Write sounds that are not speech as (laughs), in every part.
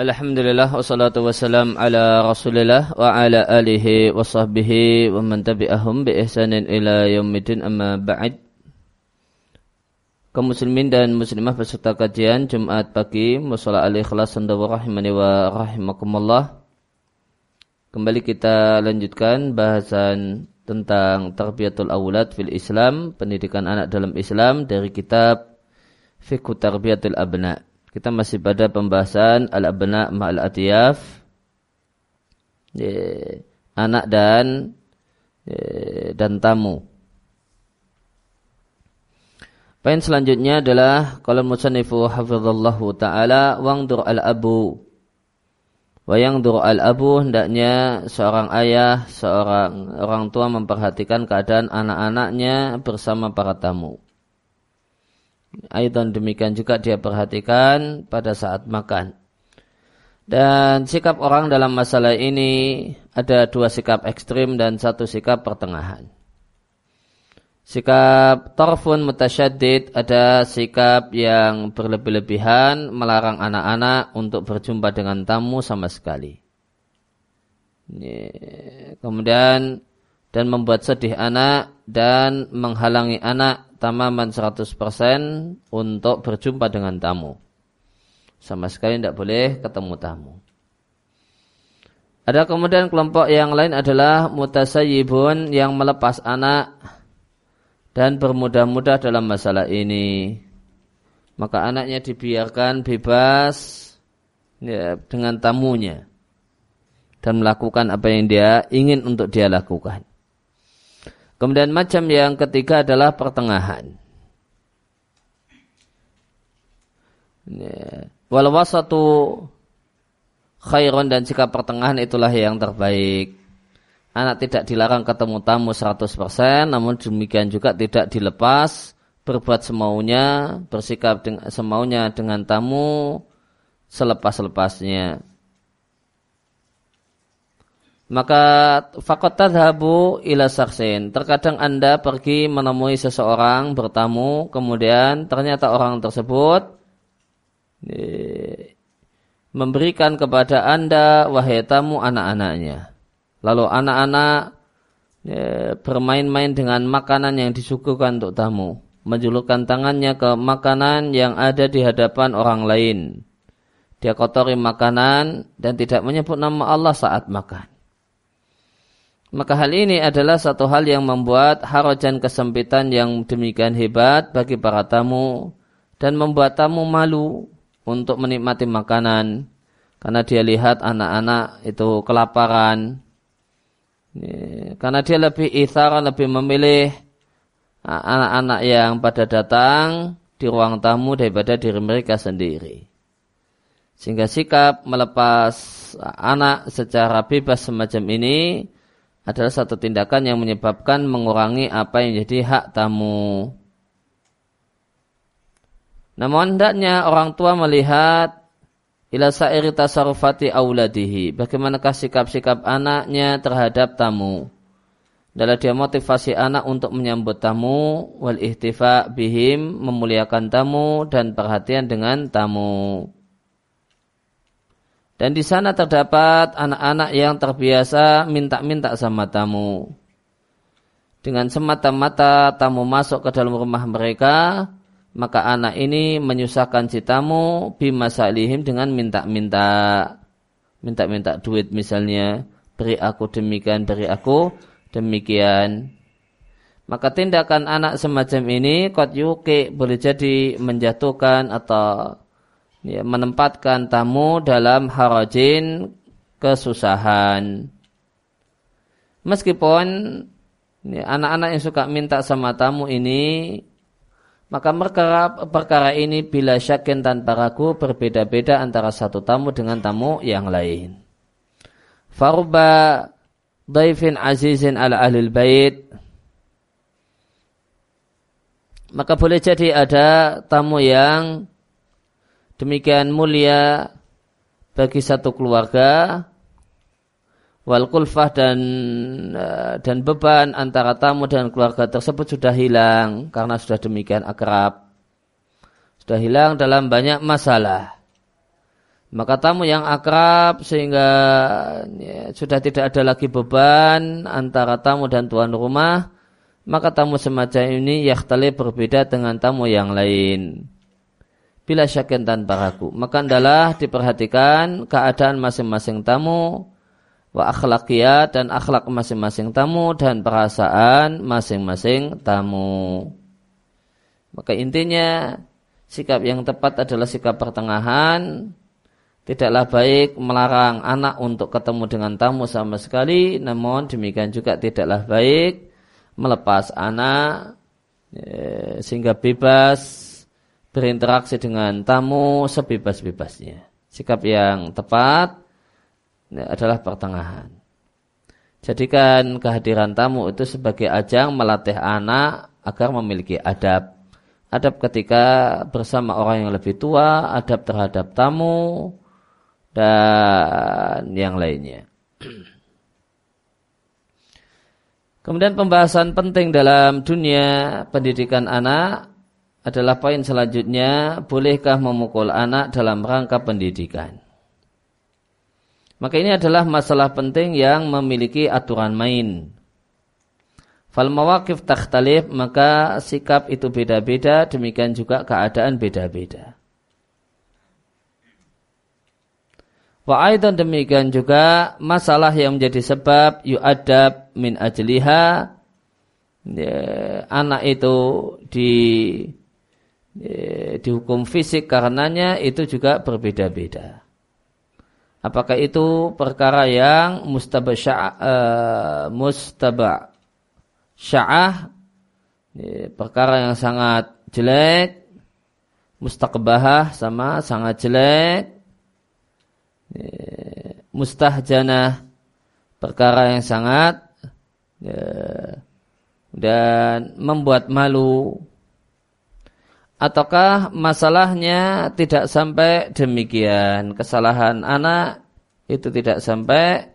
Alhamdulillah wassalatu wassalam ala rasulillah wa ala alihi wa sahbihi wa man tabi'ahum bi ihsanin ila yaumidin amma ba'd. Kaum muslimin dan muslimah peserta kajian Jumat pagi musalla al-ikhlas wa rahimani wa rahimakumullah. Kembali kita lanjutkan bahasan tentang tarbiyatul awlad fil Islam pendidikan anak dalam Islam dari kitab Fiqh Tarbiyatul Abna' Kita masih pada pembahasan al-abna ma'al atiyaf. Anak dan dan tamu. Poin selanjutnya adalah kalau musannifu hafizallahu taala wangdur al-abu. Wayangdur al-abu hendaknya seorang ayah, seorang orang tua memperhatikan keadaan anak-anaknya bersama para tamu. Aidan demikian juga dia perhatikan pada saat makan. Dan sikap orang dalam masalah ini ada dua sikap ekstrim dan satu sikap pertengahan. Sikap torfun mutasyadid ada sikap yang berlebih-lebihan melarang anak-anak untuk berjumpa dengan tamu sama sekali. Kemudian dan membuat sedih anak dan menghalangi anak tamaman 100% untuk berjumpa dengan tamu. Sama sekali tidak boleh ketemu tamu. Ada kemudian kelompok yang lain adalah mutasayibun yang melepas anak dan bermudah-mudah dalam masalah ini. Maka anaknya dibiarkan bebas ya, dengan tamunya dan melakukan apa yang dia ingin untuk dia lakukan. Kemudian macam yang ketiga adalah pertengahan. Ya. Walau satu khairon dan sikap pertengahan itulah yang terbaik. Anak tidak dilarang ketemu tamu 100%, namun demikian juga tidak dilepas berbuat semaunya, bersikap dengan, semaunya dengan tamu selepas-lepasnya maka fakot tadhabu ila saksin. Terkadang Anda pergi menemui seseorang bertamu, kemudian ternyata orang tersebut memberikan kepada Anda wahai tamu anak-anaknya. Lalu anak-anak bermain-main dengan makanan yang disuguhkan untuk tamu, menjulurkan tangannya ke makanan yang ada di hadapan orang lain. Dia kotori makanan dan tidak menyebut nama Allah saat makan. Maka hal ini adalah satu hal yang membuat harajan kesempitan yang demikian hebat bagi para tamu dan membuat tamu malu untuk menikmati makanan. Karena dia lihat anak-anak itu kelaparan. Karena dia lebih ithar lebih memilih anak-anak yang pada datang di ruang tamu daripada diri mereka sendiri. Sehingga sikap melepas anak secara bebas semacam ini adalah satu tindakan yang menyebabkan mengurangi apa yang jadi hak tamu. Namun hendaknya orang tua melihat ila sa'iri tasarufati auladihi. Bagaimanakah sikap-sikap anaknya terhadap tamu. Adalah dia motivasi anak untuk menyambut tamu, wal ihtifa bihim, memuliakan tamu, dan perhatian dengan tamu. Dan di sana terdapat anak-anak yang terbiasa minta-minta sama tamu. Dengan semata-mata tamu masuk ke dalam rumah mereka, maka anak ini menyusahkan si tamu bimasalihim dengan minta-minta. Minta-minta duit misalnya, beri aku demikian, beri aku demikian. Maka tindakan anak semacam ini kot yuki boleh jadi menjatuhkan atau ya, menempatkan tamu dalam harajin kesusahan. Meskipun ya, anak-anak yang suka minta sama tamu ini, maka perkara, perkara ini bila syakin tanpa ragu berbeda-beda antara satu tamu dengan tamu yang lain. Faruba daifin azizin ala ahlil bait maka boleh jadi ada tamu yang demikian mulia bagi satu keluarga wal kulfah dan eh, dan beban antara tamu dan keluarga tersebut sudah hilang karena sudah demikian akrab sudah hilang dalam banyak masalah Maka tamu yang akrab sehingga ya, sudah tidak ada lagi beban antara tamu dan tuan rumah, maka tamu semacam ini yahtali berbeda dengan tamu yang lain. Bila syakin tanpa ragu, maka adalah diperhatikan keadaan masing-masing tamu, wa akhlakiyat dan akhlak masing-masing tamu dan perasaan masing-masing tamu. Maka intinya sikap yang tepat adalah sikap pertengahan. Tidaklah baik melarang anak untuk ketemu dengan tamu sama sekali, namun demikian juga tidaklah baik melepas anak ya, sehingga bebas berinteraksi dengan tamu sebebas-bebasnya. Sikap yang tepat ya, adalah pertengahan. Jadikan kehadiran tamu itu sebagai ajang melatih anak agar memiliki adab. Adab ketika bersama orang yang lebih tua, adab terhadap tamu, dan yang lainnya. Kemudian pembahasan penting dalam dunia pendidikan anak adalah poin selanjutnya, bolehkah memukul anak dalam rangka pendidikan? Maka ini adalah masalah penting yang memiliki aturan main. Fal mawakif takhtalif, maka sikap itu beda-beda, demikian juga keadaan beda-beda. Wa aidan demikian juga masalah yang menjadi sebab yu'adab min ajliha ya, anak itu di dihukum fisik karenanya itu juga berbeda-beda. Apakah itu perkara yang mustaba sya'ah, uh, mustaba sya'ah? Ya, perkara yang sangat jelek, mustaqbahah sama sangat jelek, mustahjanah perkara yang sangat dan membuat malu ataukah masalahnya tidak sampai demikian? Kesalahan anak itu tidak sampai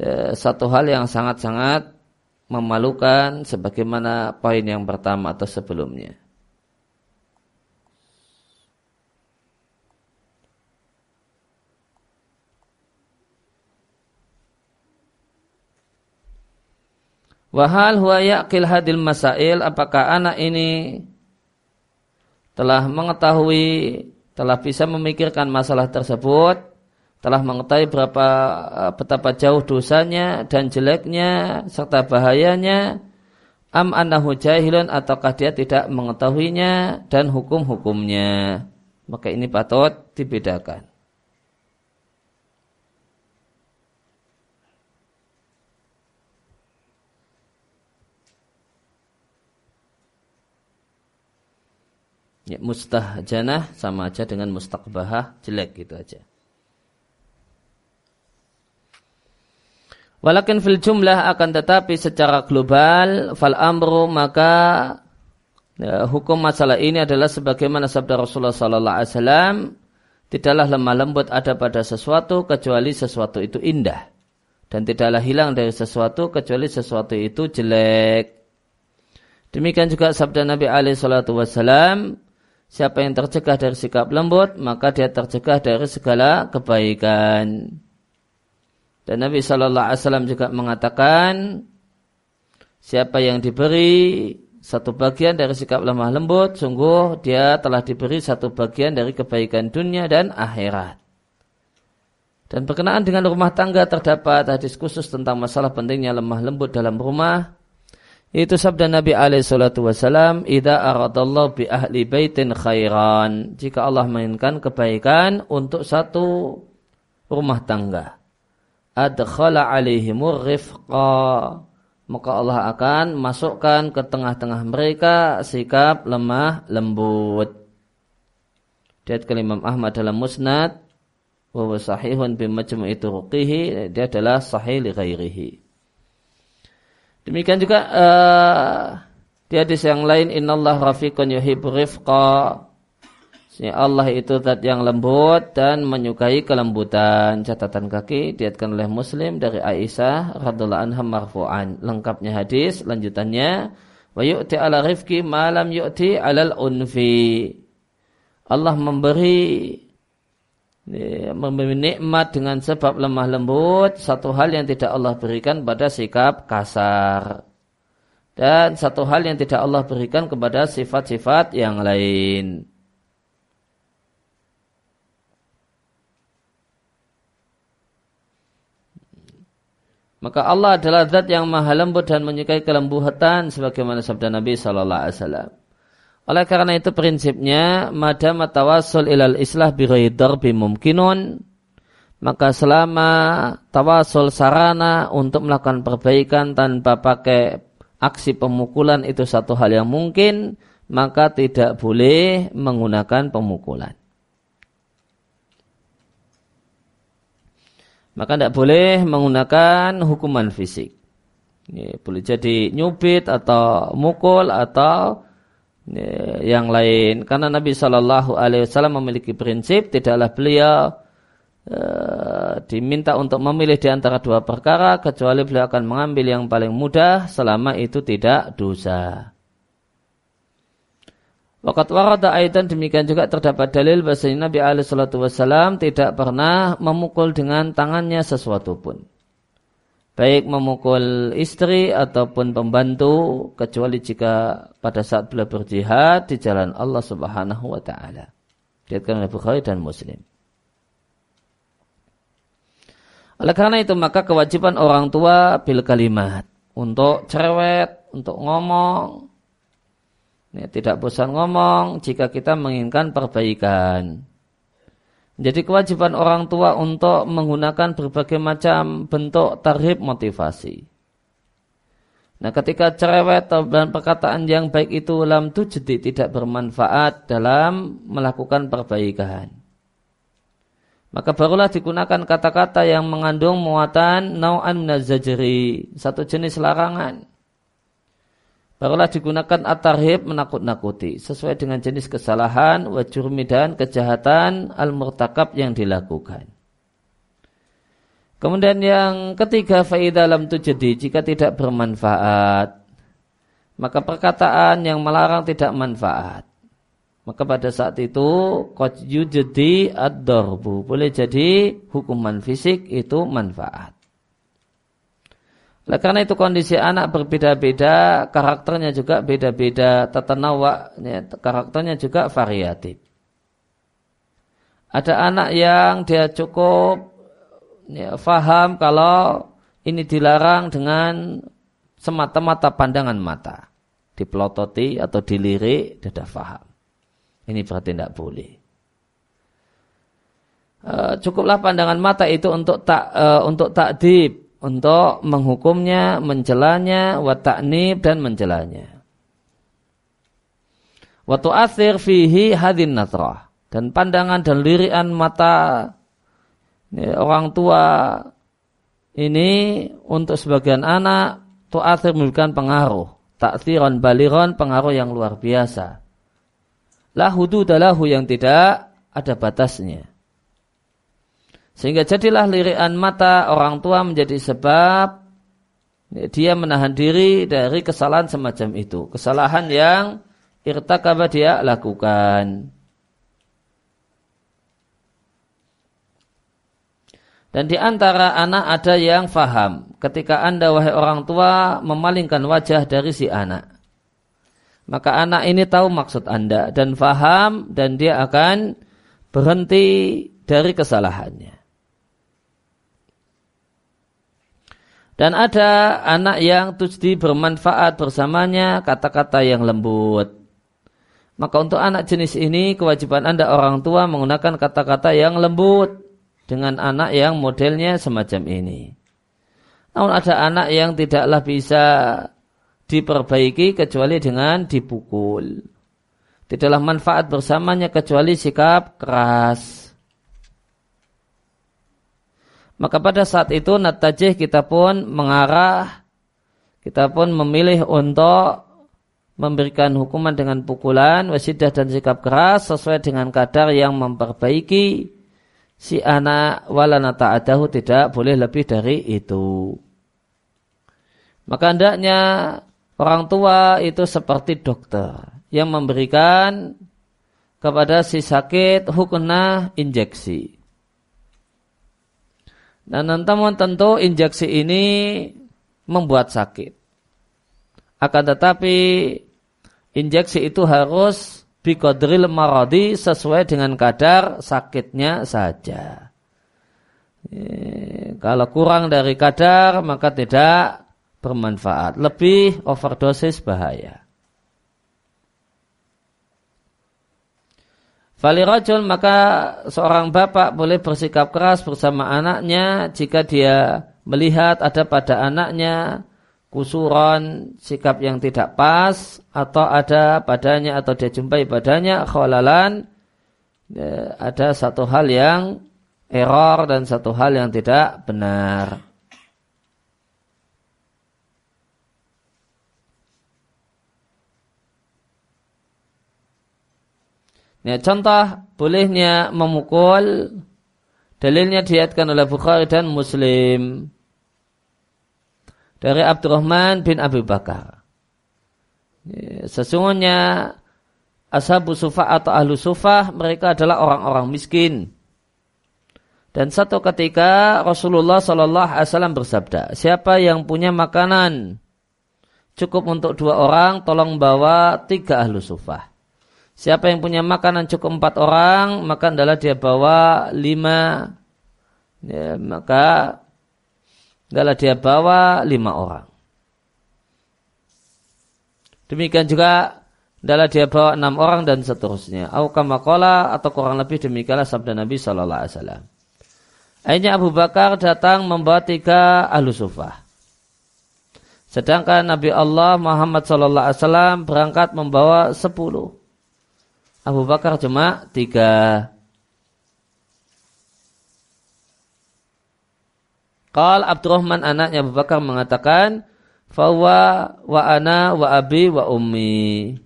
ya, satu hal yang sangat-sangat memalukan sebagaimana poin yang pertama atau sebelumnya. Wahal huwa yaqil hadil masail? Apakah anak ini telah mengetahui telah bisa memikirkan masalah tersebut telah mengetahui berapa eh, betapa jauh dosanya dan jeleknya serta bahayanya am annahu jahilun ataukah dia tidak mengetahuinya dan hukum-hukumnya. Maka ini patut dibedakan Ya, mustahjanah sama aja dengan mustaqbahah jelek gitu aja. Walakin fil jumlah akan tetapi secara global fal amru maka ya, hukum masalah ini adalah sebagaimana sabda Rasulullah sallallahu alaihi wasallam tidaklah lemah lembut ada pada sesuatu kecuali sesuatu itu indah dan tidaklah hilang dari sesuatu kecuali sesuatu itu jelek. Demikian juga sabda Nabi alaihi salatu wasallam Siapa yang tercegah dari sikap lembut, maka dia tercegah dari segala kebaikan. Dan Nabi Shallallahu Alaihi Wasallam juga mengatakan, siapa yang diberi satu bagian dari sikap lemah lembut, sungguh dia telah diberi satu bagian dari kebaikan dunia dan akhirat. Dan berkenaan dengan rumah tangga terdapat hadis khusus tentang masalah pentingnya lemah lembut dalam rumah itu sabda Nabi alaihi salatu wasalam, "Idza aradallahu bi ahli baitin khairan." Jika Allah menginginkan kebaikan untuk satu rumah tangga, adkhala alaihimur rifqa. Maka Allah akan masukkan ke tengah-tengah mereka sikap lemah lembut. Dia Imam Ahmad dalam Musnad wa sahihun bi majmu'i turuqihi, dia adalah sahih li ghairihi. Demikian juga uh, di hadis yang lain innallah rafiqun yuhibbu rifqa. Allah itu zat yang lembut dan menyukai kelembutan. Catatan kaki diatkan oleh Muslim dari Aisyah radhiallahu anha marfu'an. Lengkapnya hadis lanjutannya wa yu'ti ala rifqi ma lam yu'ti alal unfi. Allah memberi memberi nikmat dengan sebab lemah lembut satu hal yang tidak Allah berikan pada sikap kasar dan satu hal yang tidak Allah berikan kepada sifat-sifat yang lain. Maka Allah adalah zat yang maha lembut dan menyukai kelembutan sebagaimana sabda Nabi Shallallahu Alaihi Wasallam. Oleh karena itu prinsipnya madam tawasul ilal islah bi bimumkinun maka selama tawasul sarana untuk melakukan perbaikan tanpa pakai aksi pemukulan itu satu hal yang mungkin maka tidak boleh menggunakan pemukulan. maka tidak boleh menggunakan hukuman fisik. Ya, boleh jadi nyubit atau mukul atau yang lain. Karena Nabi Shallallahu Alaihi Wasallam memiliki prinsip tidaklah beliau uh, diminta untuk memilih di antara dua perkara kecuali beliau akan mengambil yang paling mudah selama itu tidak dosa. Wakat warada aidan demikian juga terdapat dalil bahasa Nabi alaihi wasallam tidak pernah memukul dengan tangannya sesuatu pun. Baik memukul istri ataupun pembantu kecuali jika pada saat beliau berjihad di jalan Allah Subhanahu wa taala. Dikatakan oleh Bukhari dan Muslim. Oleh karena itu maka kewajiban orang tua bil kalimat untuk cerewet, untuk ngomong, Ya, tidak bosan ngomong jika kita menginginkan perbaikan. Jadi kewajiban orang tua untuk menggunakan berbagai macam bentuk tarhib motivasi. Nah ketika cerewet dan perkataan yang baik itu lam jadi tidak bermanfaat dalam melakukan perbaikan. Maka barulah digunakan kata-kata yang mengandung muatan nau'an minazajri, satu jenis larangan barulah digunakan at-tarhib menakut-nakuti sesuai dengan jenis kesalahan wajurmi dan kejahatan al-murtakab yang dilakukan. Kemudian yang ketiga faidah dalam jadi jika tidak bermanfaat maka perkataan yang melarang tidak manfaat. Maka pada saat itu qad yujdi ad-darbu boleh jadi hukuman fisik itu manfaat. Nah, karena itu kondisi anak berbeda-beda, karakternya juga beda-beda, tetenawa, ya, karakternya juga variatif. Ada anak yang dia cukup ya, faham kalau ini dilarang dengan semata-mata pandangan mata. Dipelototi atau dilirik, dia sudah faham. Ini berarti tidak boleh. Uh, cukuplah pandangan mata itu untuk tak uh, untuk takdib untuk menghukumnya, mencelanya, wa ta'nib dan mencelanya. Wa tu'athir fihi hadin natrah. Dan pandangan dan lirian mata orang tua ini untuk sebagian anak tu'athir memberikan pengaruh. Ta'thiran baliron pengaruh yang luar biasa. La hududalahu yang tidak ada batasnya. Sehingga jadilah lirian mata orang tua menjadi sebab dia menahan diri dari kesalahan semacam itu. Kesalahan yang irtakaba dia lakukan. Dan di antara anak ada yang faham ketika anda wahai orang tua memalingkan wajah dari si anak. Maka anak ini tahu maksud anda dan faham dan dia akan berhenti dari kesalahannya. Dan ada anak yang tujdi bermanfaat bersamanya kata-kata yang lembut. Maka untuk anak jenis ini kewajiban Anda orang tua menggunakan kata-kata yang lembut dengan anak yang modelnya semacam ini. Namun ada anak yang tidaklah bisa diperbaiki kecuali dengan dipukul. Tidaklah manfaat bersamanya kecuali sikap keras. Maka pada saat itu natajih kita pun mengarah, kita pun memilih untuk memberikan hukuman dengan pukulan, wasidah dan sikap keras sesuai dengan kadar yang memperbaiki si anak walana ta'adahu tidak boleh lebih dari itu. Maka hendaknya orang tua itu seperti dokter yang memberikan kepada si sakit hukunah injeksi Dan namun tentu injeksi ini membuat sakit. Akan tetapi injeksi itu harus bikodril maradi sesuai dengan kadar sakitnya saja. Kalau kurang dari kadar maka tidak bermanfaat. Lebih overdosis bahaya. Falirajul maka seorang bapak boleh bersikap keras bersama anaknya jika dia melihat ada pada anaknya kusuran, sikap yang tidak pas atau ada padanya atau dia jumpai padanya kholalan ya, ada satu hal yang error dan satu hal yang tidak benar. Ya, contoh bolehnya memukul dalilnya diatkan oleh Bukhari dan Muslim dari Abdurrahman bin Abu Bakar. Ya, sesungguhnya ashabu sufah atau ahlu sufah mereka adalah orang-orang miskin. Dan satu ketika Rasulullah Shallallahu Alaihi Wasallam bersabda, siapa yang punya makanan cukup untuk dua orang, tolong bawa tiga ahlu sufah. Siapa yang punya makanan cukup empat orang, maka adalah dia bawa lima. Ya, maka adalah dia bawa lima orang. Demikian juga adalah dia bawa enam orang dan seterusnya. Aukamakola atau kurang lebih demikianlah sabda Nabi Shallallahu Alaihi Wasallam. Akhirnya Abu Bakar datang membawa tiga ahlu sufah. Sedangkan Nabi Allah Muhammad Shallallahu Alaihi Wasallam berangkat membawa sepuluh. Abu Bakar cuma tiga. Qal Abdurrahman anaknya Abu Bakar mengatakan, Fawa wa ana wa abi wa ummi.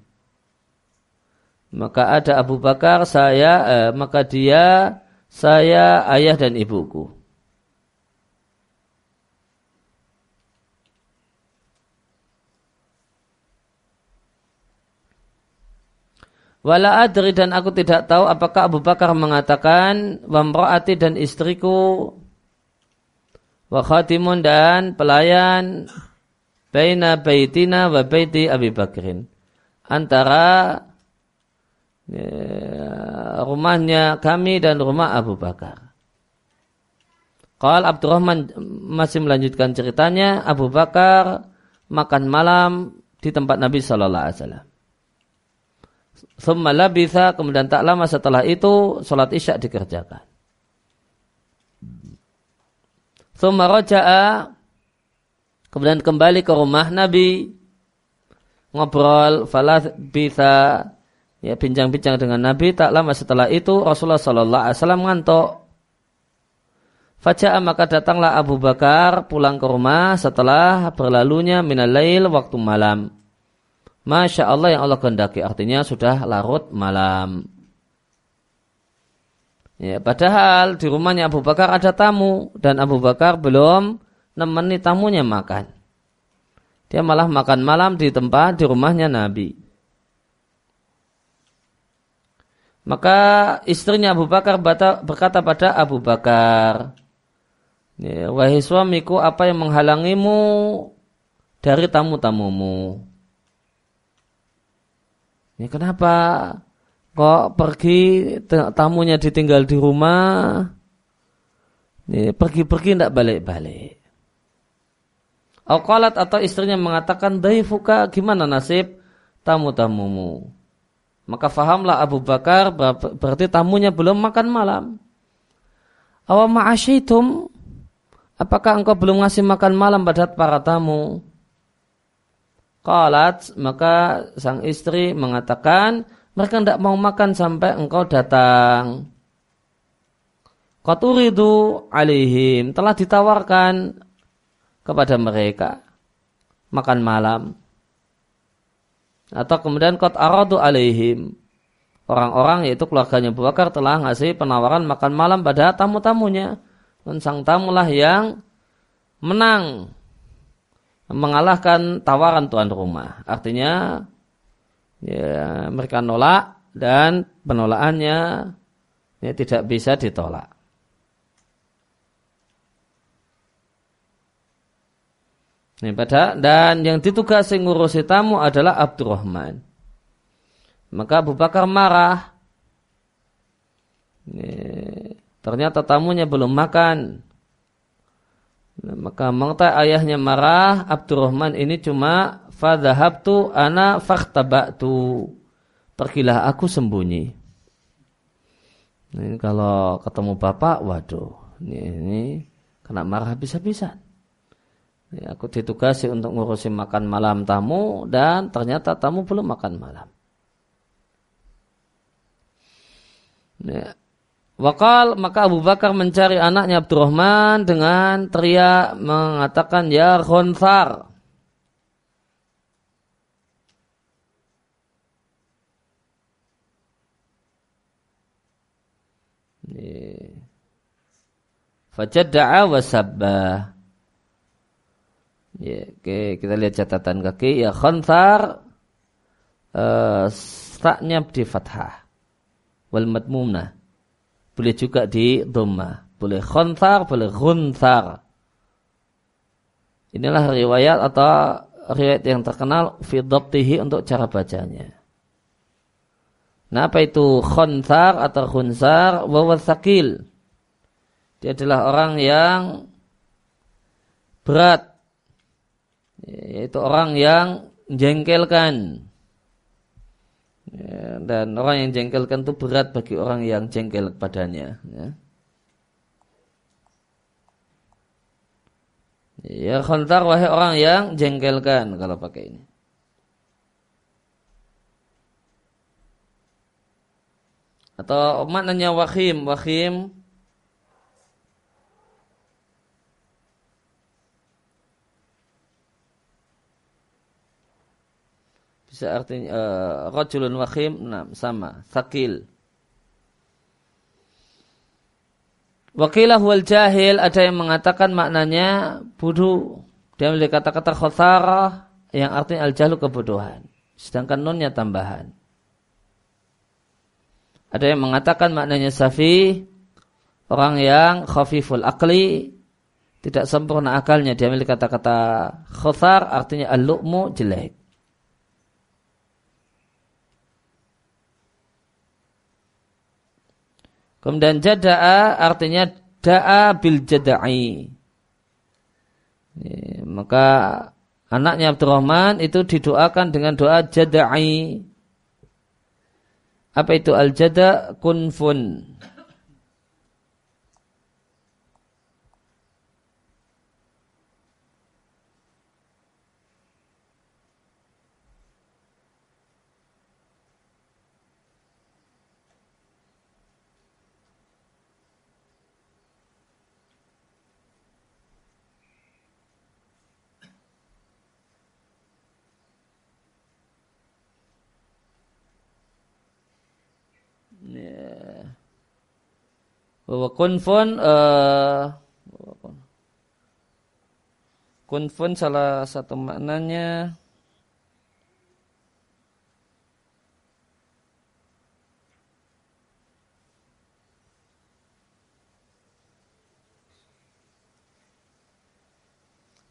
Maka ada Abu Bakar, saya, eh, maka dia, saya, ayah dan ibuku. Wala adri dan aku tidak tahu apakah Abu Bakar mengatakan wamraati dan istriku wa khatimun dan pelayan baina baitina wa baiti Abi Bakrin antara ya, rumahnya kami dan rumah Abu Bakar. Qal Abdurrahman masih melanjutkan ceritanya Abu Bakar makan malam di tempat Nabi sallallahu alaihi wasallam. Thumma labitha, kemudian tak lama setelah itu sholat isya dikerjakan. Roja'a, kemudian kembali ke rumah Nabi, ngobrol, falah bisa, ya bincang-bincang dengan Nabi. Tak lama setelah itu Rasulullah Sallallahu Alaihi Wasallam ngantuk. Faja'a maka datanglah Abu Bakar pulang ke rumah setelah berlalunya minalail waktu malam. Masya Allah yang Allah kehendaki artinya sudah larut malam. Ya, padahal di rumahnya Abu Bakar ada tamu dan Abu Bakar belum nemeni tamunya makan. Dia malah makan malam di tempat di rumahnya Nabi. Maka istrinya Abu Bakar berkata pada Abu Bakar, ya, Wahai suamiku, apa yang menghalangimu dari tamu-tamumu? Ya kenapa kok pergi tamunya ditinggal di rumah? Ya, pergi-pergi tidak balik-balik. Alqalat atau istrinya mengatakan, Daifuka gimana nasib tamu-tamumu? Maka fahamlah Abu Bakar berarti tamunya belum makan malam. Awam ma'asyaitum Apakah engkau belum ngasih makan malam pada para tamu? Qalat, maka sang istri mengatakan, mereka tidak mau makan sampai engkau datang. Qaturidu alihim, telah ditawarkan kepada mereka makan malam. Atau kemudian kot aradu alihim. Orang-orang yaitu keluarganya Abu Bakar telah ngasih penawaran makan malam pada tamu-tamunya. Dan sang tamulah yang menang mengalahkan tawaran tuan rumah. Artinya ya, mereka nolak dan penolakannya ya, tidak bisa ditolak. Ini pada dan yang ditugasi ngurusi tamu adalah Abdurrahman. Maka Abu Bakar marah. Ini, ternyata tamunya belum makan. Nah, maka mengetahui ayahnya marah, Abdurrahman ini cuma fadhahabtu ana fakhtabatu. Pergilah aku sembunyi. Ini kalau ketemu bapak, waduh, ini, ini kena marah bisa-bisa. Ya, aku ditugasi untuk ngurusi makan malam tamu dan ternyata tamu belum makan malam. Ya. Wakal maka Abu Bakar mencari anaknya Abdurrahman dengan teriak mengatakan ya khonsar. Fajada'a wa sabbah. Ya, oke, kita lihat catatan kaki. Ya, khanthar uh, taknya di fathah. Wal matmumna. Boleh juga di dhamma. Boleh khanthar, boleh khunthar. Inilah riwayat atau riwayat yang terkenal fi untuk cara bacanya. Nah, apa itu khonthar atau khunsar? Wawasakil. Dia adalah orang yang berat. Yaitu orang yang jengkelkan. Ya, dan orang yang jengkelkan itu berat bagi orang yang jengkel kepadanya. Ya. Ya khontar wahai orang yang jengkelkan kalau pakai ini. Atau maknanya wahim, wahim bisa artinya uh, rajulun wahim nah, sama sakil Wakilah wal jahil ada yang mengatakan maknanya bodoh. Dia memiliki kata-kata khosarah yang artinya al-jahlu kebodohan. Sedangkan nunnya tambahan. Ada yang mengatakan maknanya safi, orang yang khafiful akli, tidak sempurna akalnya. Dia memiliki kata-kata khothar, artinya al-lu'mu jelek. Kemudian jada'a artinya da'a bil jada'i. Maka anaknya Abdurrahman itu didoakan dengan doa jada'i. Apa itu al-jada kunfun? Bahwa kunfun uh, kunfun salah satu maknanya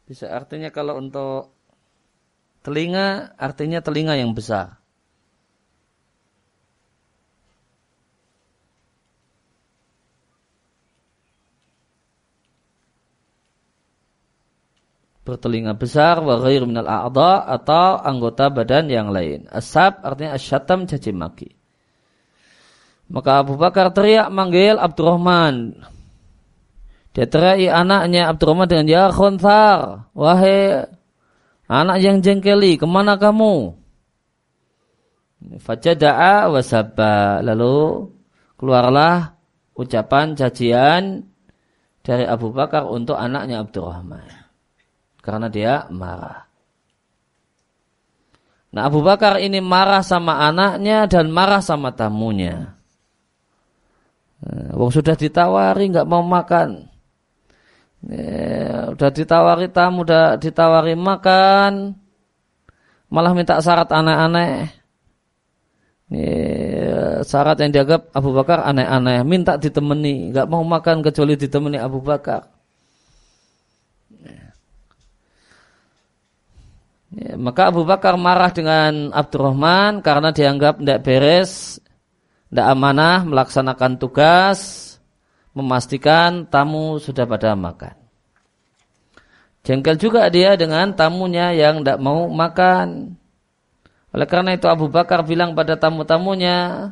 bisa artinya kalau untuk telinga artinya telinga yang besar bertelinga besar wa ghair minal a'dha atau anggota badan yang lain. Asab artinya asyatam caci maki. Maka Abu Bakar teriak manggil Abdurrahman. Dia teriak anaknya Abdurrahman dengan ya khonthar. Wahai anak yang jengkeli, ke mana kamu? Fajada'a wasabba. Lalu keluarlah ucapan cacian dari Abu Bakar untuk anaknya Abdurrahman karena dia marah. Nah Abu Bakar ini marah sama anaknya dan marah sama tamunya. Nah, wong sudah ditawari nggak mau makan. Ya, udah ditawari tamu, udah ditawari makan, malah minta syarat aneh-aneh. Ya, syarat yang dianggap Abu Bakar aneh-aneh, minta ditemani, nggak mau makan kecuali ditemani Abu Bakar. Ya, maka Abu Bakar marah dengan Abdurrahman karena dianggap tidak beres, tidak amanah melaksanakan tugas, memastikan tamu sudah pada makan. Jengkel juga dia dengan tamunya yang tidak mau makan. Oleh karena itu Abu Bakar bilang pada tamu-tamunya,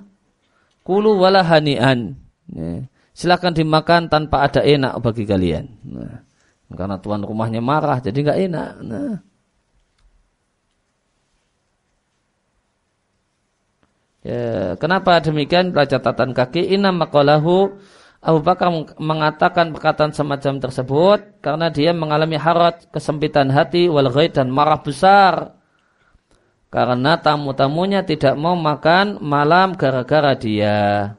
Kulu wala hani'an. Ya, silakan dimakan tanpa ada enak bagi kalian. Nah, karena tuan rumahnya marah, jadi nggak enak. Nah. Ya, kenapa demikian? Belajar catatan kaki. Inna maqalahu Abu Bakar mengatakan perkataan semacam tersebut karena dia mengalami harat, kesempitan hati, wal dan marah besar. Karena tamu-tamunya tidak mau makan malam gara-gara dia.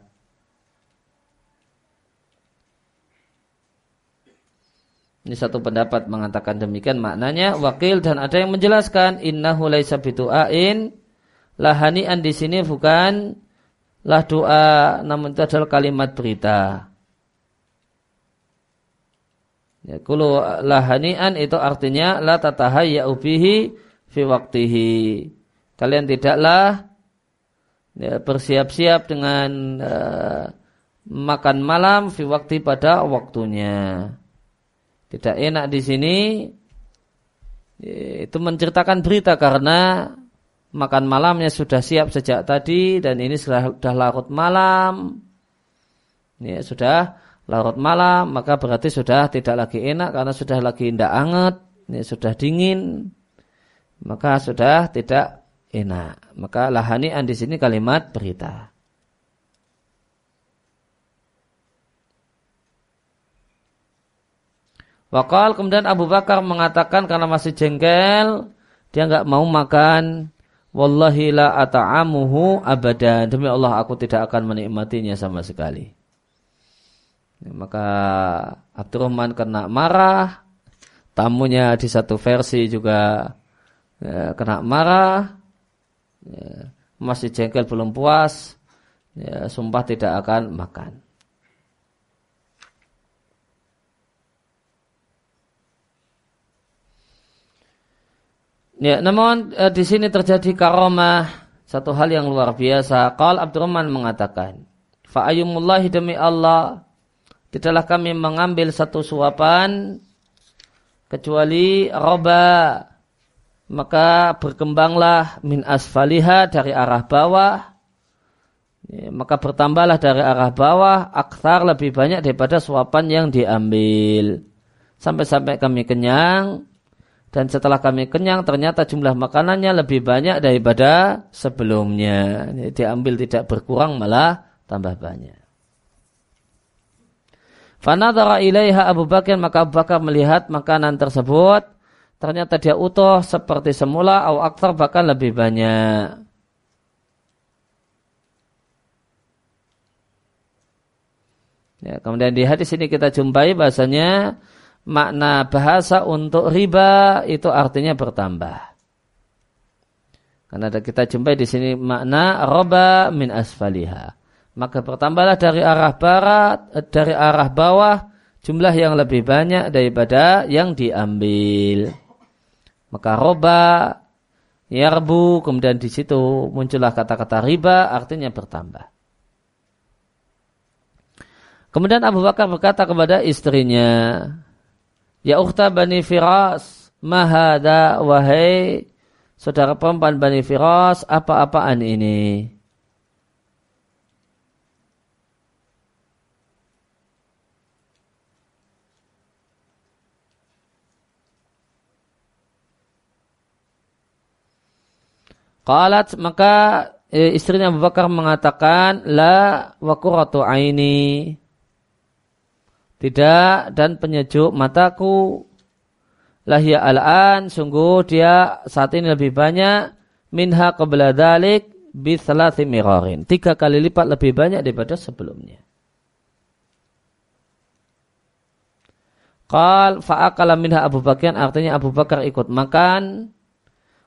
Ini satu pendapat mengatakan demikian maknanya wakil dan ada yang menjelaskan innahu laisa bitu'ain lahanian di sini bukan lah doa namun itu adalah kalimat berita. Ya, kulu lahanian itu artinya la tatahayya ubihi fi waktihi. Kalian tidaklah ya, bersiap-siap dengan uh, makan malam fi waktu pada waktunya. Tidak enak di sini ya, itu menceritakan berita karena makan malamnya sudah siap sejak tadi dan ini sudah, larut malam. Ya, sudah larut malam maka berarti sudah tidak lagi enak karena sudah lagi tidak anget, ya, sudah dingin. Maka sudah tidak enak. Maka lahanian di sini kalimat berita. Wakal kemudian Abu Bakar mengatakan karena masih jengkel, dia nggak mau makan Wallahi la ata'amuhu abadan. Demi Allah aku tidak akan menikmatinya sama sekali. Maka Abdurrahman kena marah. Tamunya di satu versi juga ya, kena marah. Ya, masih jengkel belum puas. Ya, sumpah tidak akan makan. Ya, namun e, di sini terjadi karomah satu hal yang luar biasa. Qal Abdurrahman mengatakan, "Fa'ayumullahi demi Allah, tidaklah kami mengambil satu suapan kecuali roba. Maka berkembanglah min asfaliha dari arah bawah. Ya, maka bertambahlah dari arah bawah aksar lebih banyak daripada suapan yang diambil. Sampai-sampai kami kenyang dan setelah kami kenyang ternyata jumlah makanannya lebih banyak daripada sebelumnya. Diambil tidak berkurang malah tambah banyak. Fanadara ilaiha Abu Bakar maka Abu Bakar melihat makanan tersebut ternyata dia utuh seperti semula atau aktar bahkan lebih banyak. Ya, kemudian di hadis ini kita jumpai bahasanya makna bahasa untuk riba itu artinya bertambah. Karena kita jumpai di sini makna roba min asfaliha. Maka bertambahlah dari arah barat, dari arah bawah jumlah yang lebih banyak daripada yang diambil. Maka roba, yarbu, kemudian di situ muncullah kata-kata riba, artinya bertambah. Kemudian Abu Bakar berkata kepada istrinya, Ya ukhta Bani Firas, mahada wahai saudara perempuan Bani Firas, apa-apaan ini? Qalat maka eh, istrinya Abu Bakar mengatakan la wa aini tidak dan penyejuk mataku. Lahia al-an, sungguh dia saat ini lebih banyak minha qabla dalik bithalati mirarin. Tiga kali lipat lebih banyak daripada sebelumnya. Qal fa'akala minha Abu Bakar artinya Abu Bakar ikut makan.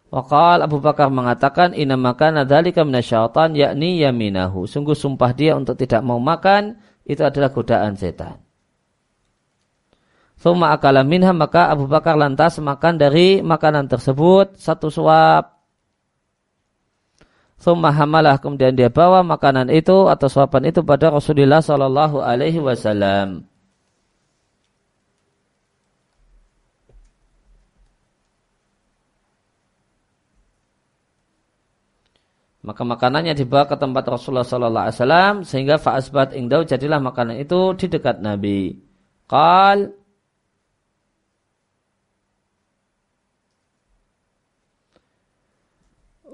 Waqal Abu Bakar mengatakan inna makana dzalika minasyaitan yakni yaminahu. Sungguh sumpah dia untuk tidak mau makan itu adalah godaan setan. Thumma akala minha maka Abu Bakar lantas makan dari makanan tersebut satu suap. Thumma hamalah kemudian dia bawa makanan itu atau suapan itu pada Rasulullah Shallallahu Alaihi Wasallam. Maka makanannya dibawa ke tempat Rasulullah Sallallahu Alaihi Wasallam sehingga faasbat ingdau jadilah makanan itu di dekat Nabi. Qal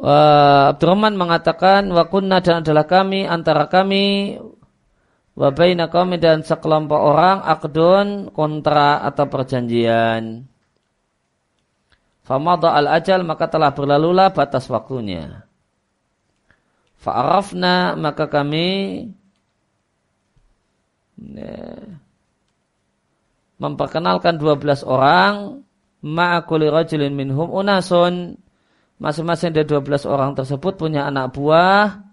Uh, Abdurrahman mengatakan wa kunna dan adalah kami antara kami wa baina kami dan sekelompok orang akdun kontra atau perjanjian. Famadha al ajal maka telah berlalulah batas waktunya. Fa'arafna maka kami ya, memperkenalkan 12 orang ma'akuli rajulin minhum unasun masing-masing dari 12 orang tersebut punya anak buah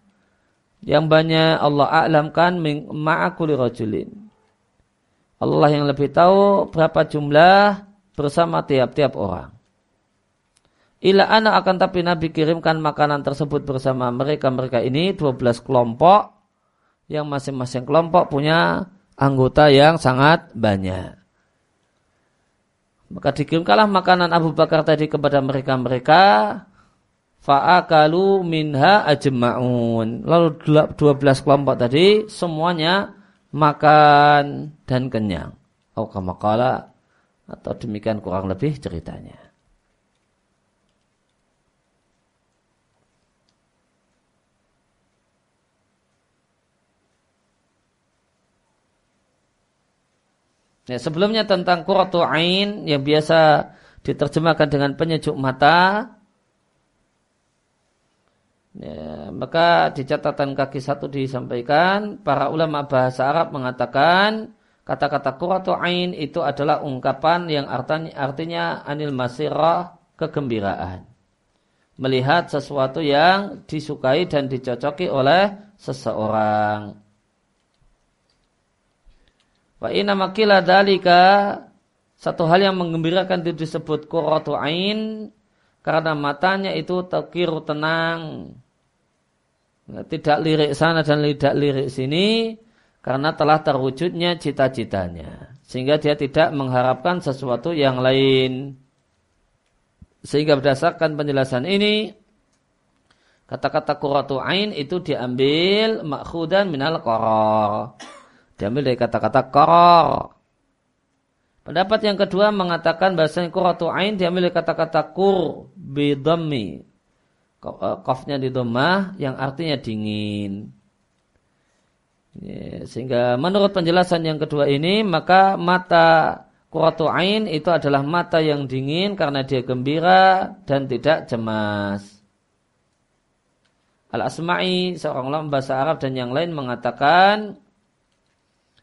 yang banyak Allah a'lamkan ma'akuli rajulin. Allah yang lebih tahu berapa jumlah bersama tiap-tiap orang. Ila anak akan tapi Nabi kirimkan makanan tersebut bersama mereka-mereka ini 12 kelompok yang masing-masing kelompok punya anggota yang sangat banyak. Maka dikirimkanlah makanan Abu Bakar tadi kepada mereka-mereka fa'akalu minha ajma'un. Lalu 12 kelompok tadi semuanya makan dan kenyang. Oh kamakala atau demikian kurang lebih ceritanya. Ya, sebelumnya tentang qurratu ain yang biasa diterjemahkan dengan penyejuk mata Ya, maka di catatan kaki satu disampaikan para ulama bahasa Arab mengatakan kata-kata kuratu ain itu adalah ungkapan yang artinya, artinya anil masirah kegembiraan. Melihat sesuatu yang disukai dan dicocoki oleh seseorang. Wa inna makila dalika satu hal yang menggembirakan itu disebut kuratu ain karena matanya itu terkiru tenang tidak lirik sana dan tidak lirik sini karena telah terwujudnya cita-citanya. Sehingga dia tidak mengharapkan sesuatu yang lain. Sehingga berdasarkan penjelasan ini kata-kata kuratu ain itu diambil makhudan minal koror diambil dari kata-kata koror pendapat yang kedua mengatakan bahasa kuratu ain diambil dari kata-kata kur bidami kofnya eh, di domah yang artinya dingin. Ya, sehingga menurut penjelasan yang kedua ini maka mata kuratu ain itu adalah mata yang dingin karena dia gembira dan tidak cemas. Al-Asma'i seorang ulama bahasa Arab dan yang lain mengatakan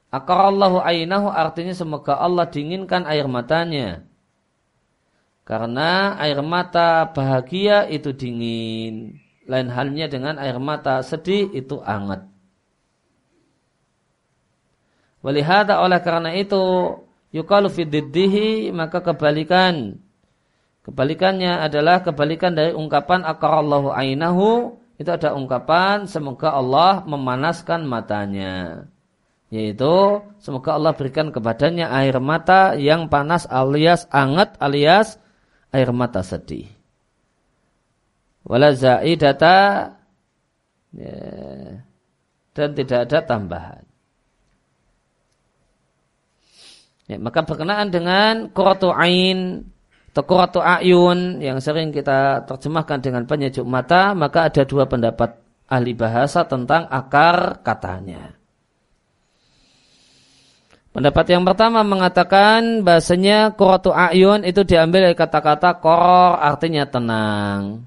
Akarallahu ainahu artinya semoga Allah dinginkan air matanya. Karena air mata bahagia itu dingin. Lain halnya dengan air mata sedih itu hangat. Walihada oleh karena itu yukalu fiddihi maka kebalikan kebalikannya adalah kebalikan dari ungkapan akarallahu ainahu itu ada ungkapan semoga Allah memanaskan matanya yaitu semoga Allah berikan kepadanya air mata yang panas alias hangat alias air mata sedih. Wala zaidata ya, dan tidak ada tambahan. Ya, maka berkenaan dengan qurratu ain atau ayun yang sering kita terjemahkan dengan penyejuk mata, maka ada dua pendapat ahli bahasa tentang akar katanya. Pendapat yang pertama mengatakan bahasanya qurratu ayun itu diambil dari kata-kata koror artinya tenang.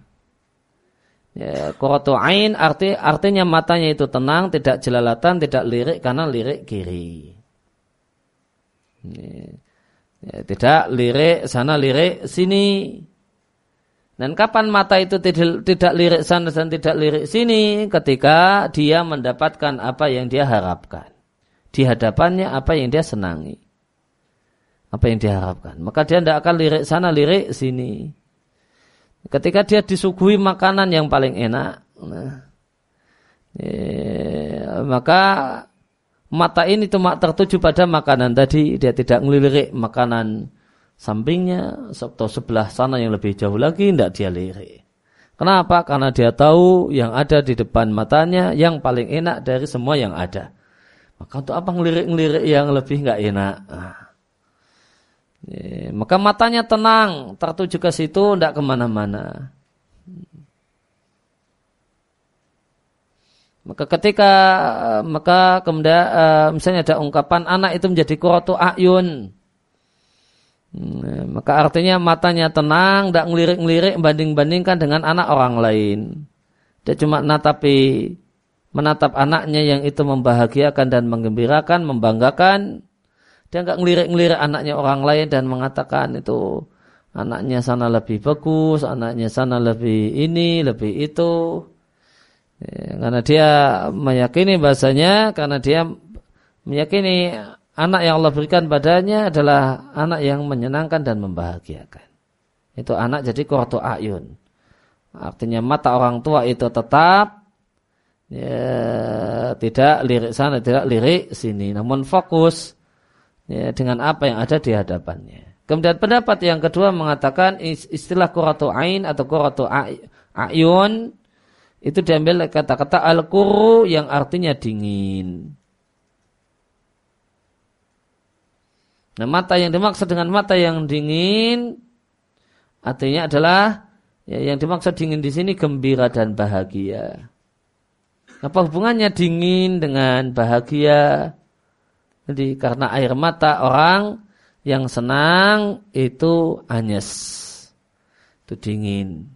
Ya, qurratu ain arti artinya matanya itu tenang, tidak jelalatan, tidak lirik karena lirik kiri. Ya, ya, tidak lirik sana lirik sini. Dan kapan mata itu tidak, tidak lirik sana dan tidak lirik sini ketika dia mendapatkan apa yang dia harapkan di hadapannya apa yang dia senangi. apa yang diharapkan. Maka dia tidak akan lirik sana, lirik sini. Ketika dia disuguhi makanan yang paling enak, nah, ya, maka mata ini cuma tertuju pada makanan tadi, dia tidak ngelirik makanan sampingnya atau sebelah sana yang lebih jauh lagi, tidak dia lirik. Kenapa? Karena dia tahu yang ada di depan matanya yang paling enak dari semua yang ada. Maka untuk apa ngelirik-ngelirik yang lebih nggak enak? Ya, maka matanya tenang, tertuju ke situ, tidak ke mana-mana. Maka ketika maka kemudian uh, misalnya ada ungkapan anak itu menjadi kurotu ayun, nah, maka artinya matanya tenang, tidak ngelirik-ngelirik banding-bandingkan dengan anak orang lain. Dia cuma natapi menatap anaknya yang itu membahagiakan dan menggembirakan, membanggakan, dia nggak ngelirik-ngelirik anaknya orang lain dan mengatakan itu anaknya sana lebih bagus, anaknya sana lebih ini, lebih itu. Ya, karena dia meyakini bahasanya, karena dia meyakini anak yang Allah berikan padanya adalah anak yang menyenangkan dan membahagiakan. Itu anak jadi korto ayun. Artinya mata orang tua itu tetap ya, tidak lirik sana, tidak lirik sini. Namun fokus ya, dengan apa yang ada di hadapannya. Kemudian pendapat yang kedua mengatakan istilah kuratu ain atau kuratu ayun itu diambil kata-kata al-kuru yang artinya dingin. Nah, mata yang dimaksud dengan mata yang dingin artinya adalah ya, yang dimaksud dingin di sini gembira dan bahagia. Apa hubungannya dingin dengan bahagia? Jadi karena air mata orang yang senang itu anyes. Itu dingin.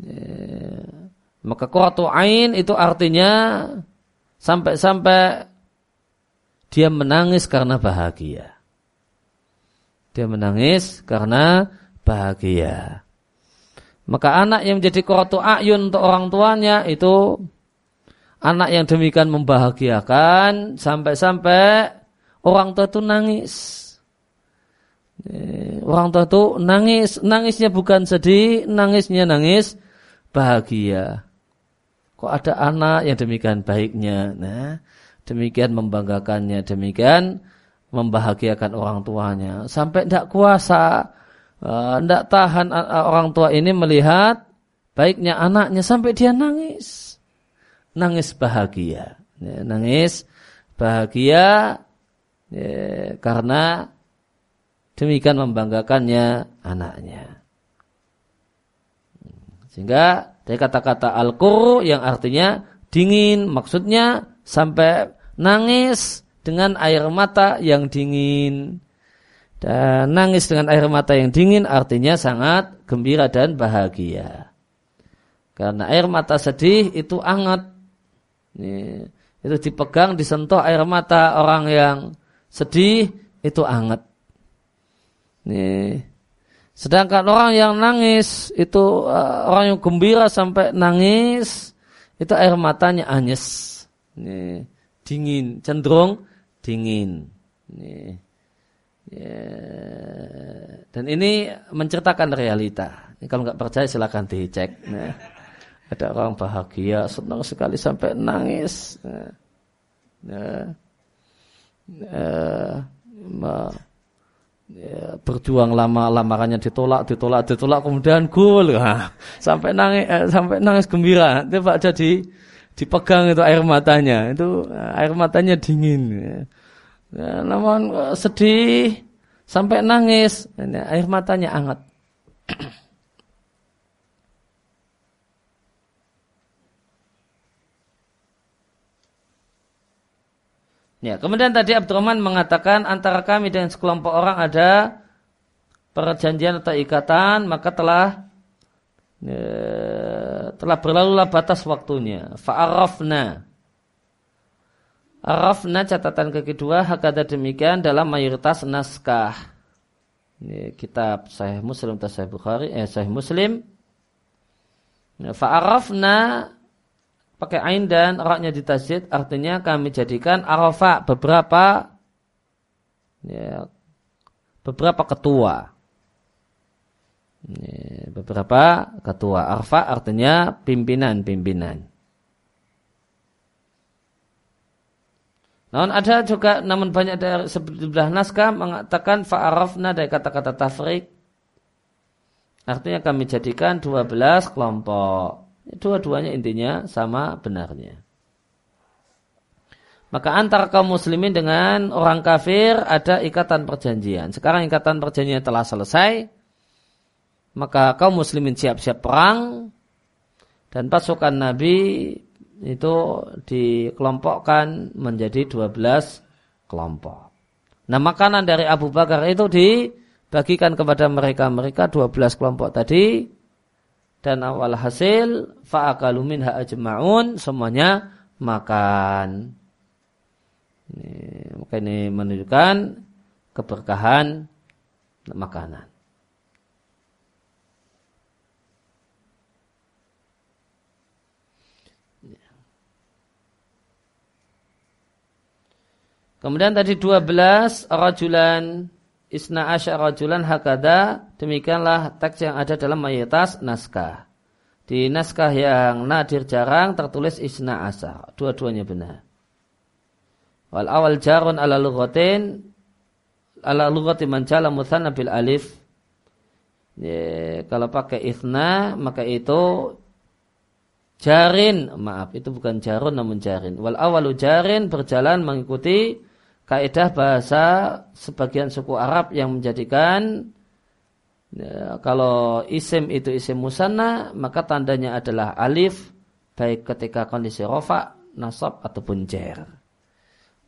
Ya. Maka kuratu ain itu artinya sampai-sampai dia menangis karena bahagia. Dia menangis karena bahagia. Maka anak yang menjadi kuratu ayun untuk orang tuanya itu anak yang demikian membahagiakan sampai-sampai orang tua itu nangis. Eh, orang tua itu nangis, nangisnya bukan sedih, nangisnya nangis bahagia. Kok ada anak yang demikian baiknya, nah, demikian membanggakannya, demikian membahagiakan orang tuanya. Sampai tidak kuasa, tidak eh, tahan eh, orang tua ini melihat baiknya anaknya sampai dia nangis nangis bahagia. Ya, nangis bahagia ya, karena demikian membanggakannya anaknya. Sehingga dari kata-kata al yang artinya dingin, maksudnya sampai nangis dengan air mata yang dingin. Dan nangis dengan air mata yang dingin artinya sangat gembira dan bahagia. Karena air mata sedih itu hangat ini, itu dipegang, disentuh air mata orang yang sedih itu anget. Ini, sedangkan orang yang nangis itu uh, orang yang gembira sampai nangis itu air matanya anyes. Ini, dingin, cenderung dingin. Ini, ya. Dan ini menceritakan realita. Ini kalau nggak percaya silakan dicek. Nah. Ada orang bahagia, senang sekali sampai nangis. Nah, nah, nah, ya, berjuang lama lamarannya ditolak, ditolak, ditolak, kemudian gol, nah, (laughs) sampai nangis, eh, sampai nangis gembira. Itu pak jadi dipegang itu air matanya, itu air matanya dingin. Ya. Ya, namun eh, sedih sampai nangis, air matanya hangat. (clears throat) Ya, kemudian tadi Abdurrahman mengatakan antara kami dan sekelompok orang ada perjanjian atau ikatan, maka telah ya, telah berlalulah batas waktunya. Fa'arafna. Arafna catatan kedua hakada demikian dalam mayoritas naskah. Ini kitab Sahih Muslim atau Sahih Bukhari, eh Sahih Muslim. Ya, fa'arafna pakai ain dan roknya ditasid artinya kami jadikan arafah beberapa ya, beberapa ketua. Beberapa ketua. Arfa artinya pimpinan-pimpinan. Namun ada juga, namun banyak dari sebelah naskah mengatakan fa'arafna dari kata-kata tafrik. Artinya kami jadikan 12 kelompok. Dua-duanya intinya sama benarnya. Maka antara kaum muslimin dengan orang kafir ada ikatan perjanjian. Sekarang ikatan perjanjian telah selesai. Maka kaum muslimin siap-siap perang. Dan pasukan Nabi itu dikelompokkan menjadi 12 kelompok. Nah makanan dari Abu Bakar itu dibagikan kepada mereka-mereka 12 kelompok tadi dan awal hasil fa'akalu minha ajma'un semuanya makan. Ini, maka ini menunjukkan keberkahan makanan. Kemudian tadi 12 rajulan isna asyar rajulan hakada demikianlah teks yang ada dalam mayoritas naskah. Di naskah yang nadir jarang tertulis isna asyar. Dua-duanya benar. Wal awal jarun ala lughatin ala lughati man jala bil alif. Ya, kalau pakai isna maka itu jarin maaf itu bukan jarun namun jarin wal awalu jarin berjalan mengikuti kaidah bahasa sebagian suku Arab yang menjadikan ya, kalau isim itu isim musanna maka tandanya adalah alif baik ketika kondisi rofa, nasab ataupun jer.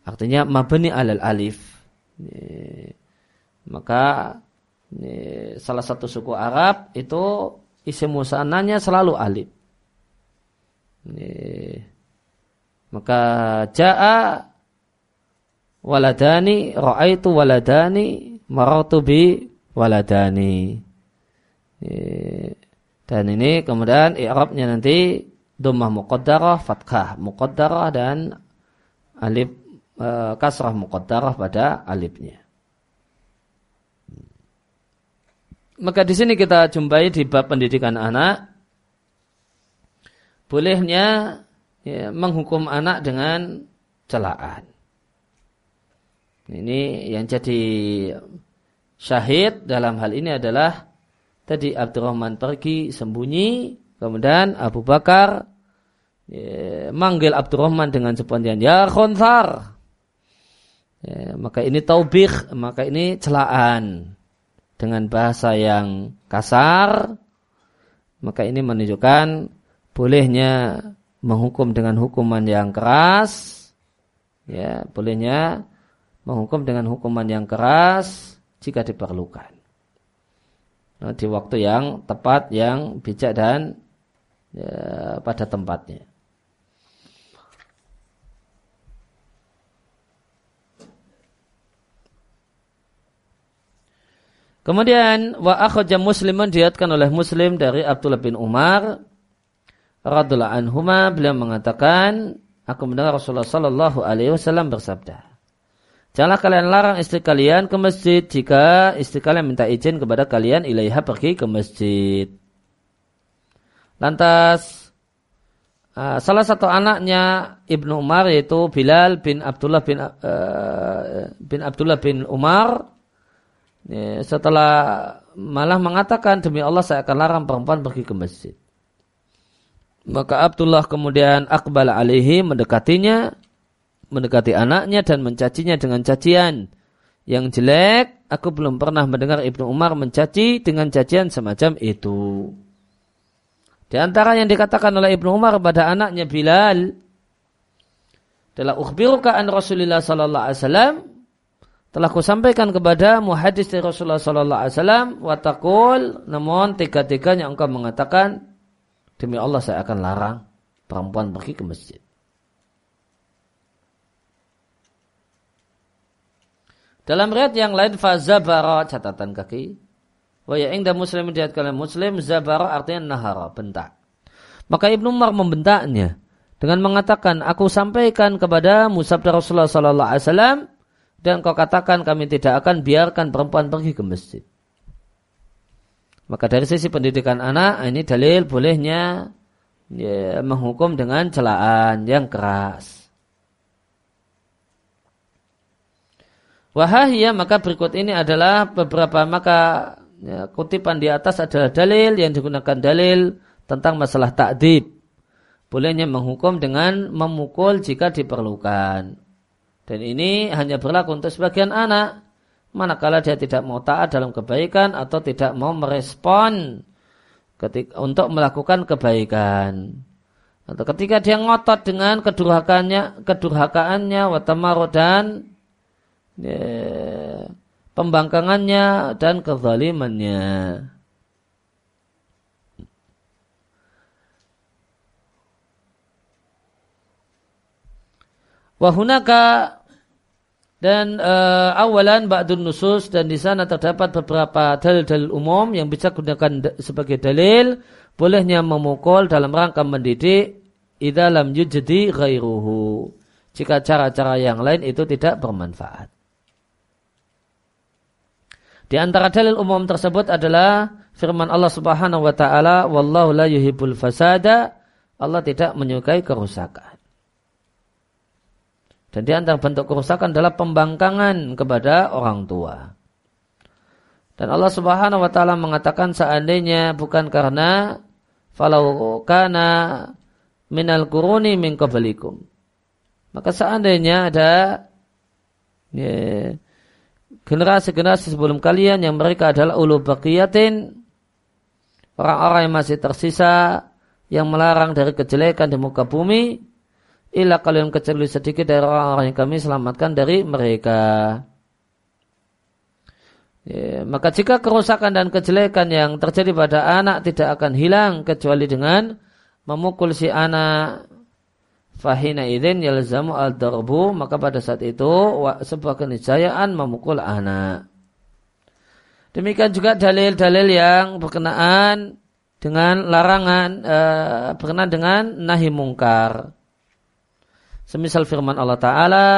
Artinya mabni alal alif. Ini, maka ini, salah satu suku Arab itu isim musannanya selalu alif. Maka jaa waladani ra'aitu waladani maratu bi waladani. Dan ini kemudian i'rabnya nanti dhammah muqaddarah fathah muqaddarah dan alif e, kasrah muqaddarah pada alifnya. Maka di sini kita jumpai di bab pendidikan anak. Bolehnya ya, menghukum anak dengan celaan ini yang jadi syahid dalam hal ini adalah tadi Abdurrahman pergi sembunyi, kemudian Abu Bakar ya, manggil Abdurrahman dengan sebutan ya khonsar. Ya, maka ini taubih, maka ini celaan dengan bahasa yang kasar. Maka ini menunjukkan bolehnya menghukum dengan hukuman yang keras. Ya, bolehnya menghukum dengan hukuman yang keras jika diperlukan. Nah, di waktu yang tepat, yang bijak dan ya, pada tempatnya. Kemudian wa akhraja Musliman diatkan oleh Muslim dari Abdullah bin Umar radhiyallahu anhuma beliau mengatakan aku mendengar Rasulullah sallallahu alaihi wasallam bersabda Janganlah kalian larang istri kalian ke masjid jika istri kalian minta izin kepada kalian ilaiha pergi ke masjid. Lantas uh, salah satu anaknya Ibnu Umar yaitu Bilal bin Abdullah bin uh, bin Abdullah bin Umar ya, setelah malah mengatakan demi Allah saya akan larang perempuan pergi ke masjid. Maka Abdullah kemudian akbal alaihi mendekatinya mendekati anaknya dan mencacinya dengan cacian yang jelek. Aku belum pernah mendengar Ibnu Umar mencaci dengan cacian semacam itu. Di antara yang dikatakan oleh Ibnu Umar kepada anaknya Bilal adalah ukhbiruka an Rasulullah sallallahu alaihi wasallam telah kusampaikan kepada muhadis dari Rasulullah sallallahu alaihi wasallam watakul namun tiga-tiganya engkau mengatakan demi Allah saya akan larang perempuan pergi ke masjid. Dalam riwayat yang lain fazabara catatan kaki. Wa ya ingda muslim kalian muslim zabara artinya nahara bentak. Maka Ibnu Umar membentaknya dengan mengatakan aku sampaikan kepada musabda Rasulullah sallallahu alaihi wasallam dan kau katakan kami tidak akan biarkan perempuan pergi ke masjid. Maka dari sisi pendidikan anak ini dalil bolehnya ya, menghukum dengan celaan yang keras. Wahaya maka berikut ini adalah beberapa maka ya, kutipan di atas adalah dalil yang digunakan dalil tentang masalah takdib. Bolehnya menghukum dengan memukul jika diperlukan. Dan ini hanya berlaku untuk sebagian anak. Manakala dia tidak mau taat dalam kebaikan atau tidak mau merespon ketika, untuk melakukan kebaikan. Atau ketika dia ngotot dengan kedurhakaannya, kedurhakaannya, watamaro ya, pembangkangannya dan kezalimannya. Wahunaka dan uh, awalan ba'dun nusus dan di sana terdapat beberapa dalil-dalil umum yang bisa digunakan sebagai dalil bolehnya memukul dalam rangka mendidik idalam yujdi ghairuhu jika cara-cara yang lain itu tidak bermanfaat. Di antara dalil umum tersebut adalah firman Allah Subhanahu wa taala wallahu la yuhibbul fasada Allah tidak menyukai kerusakan. Dan di antara bentuk kerusakan adalah pembangkangan kepada orang tua. Dan Allah Subhanahu wa taala mengatakan seandainya bukan karena falau kana minal kuruni min qablikum. Maka seandainya ada ya, generasi-generasi sebelum kalian yang mereka adalah ulu baqiyatin orang-orang yang masih tersisa yang melarang dari kejelekan di muka bumi Ila kalian kecuali sedikit dari orang-orang yang kami selamatkan dari mereka. Ya, maka jika kerusakan dan kejelekan yang terjadi pada anak tidak akan hilang kecuali dengan memukul si anak fahina idin yalzamu al darbu maka pada saat itu sebuah keniscayaan memukul anak. Demikian juga dalil-dalil yang berkenaan dengan larangan uh, berkenaan dengan nahi mungkar. Semisal firman Allah Ta'ala,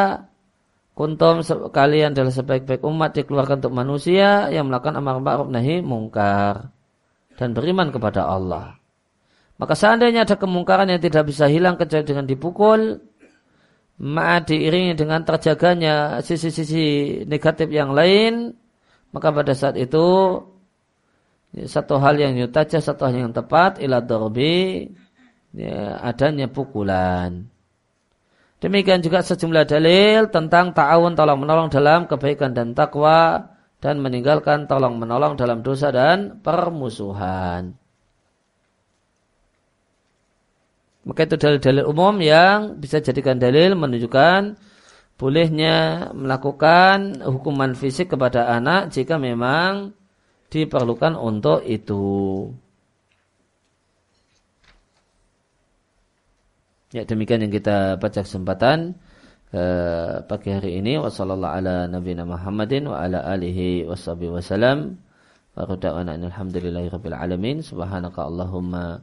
Kuntum kalian adalah sebaik-baik umat dikeluarkan untuk manusia yang melakukan amar ma'ruf nahi mungkar dan beriman kepada Allah. Maka seandainya ada kemungkaran yang tidak bisa hilang kecuali dengan dipukul, ma'a diiringi dengan terjaganya sisi-sisi negatif yang lain, maka pada saat itu satu hal yang yutaja, satu hal yang tepat, ila dorbi, ya, adanya pukulan. Demikian juga sejumlah dalil tentang ta'awun tolong menolong dalam kebaikan dan takwa dan meninggalkan tolong menolong dalam dosa dan permusuhan. Maka itu dalil-dalil umum yang bisa jadikan dalil menunjukkan bolehnya melakukan hukuman fisik kepada anak jika memang diperlukan untuk itu. Ya demikian yang kita baca kesempatan uh, pagi hari ini. Ala nabiyina Muhammadin wa wa allahumma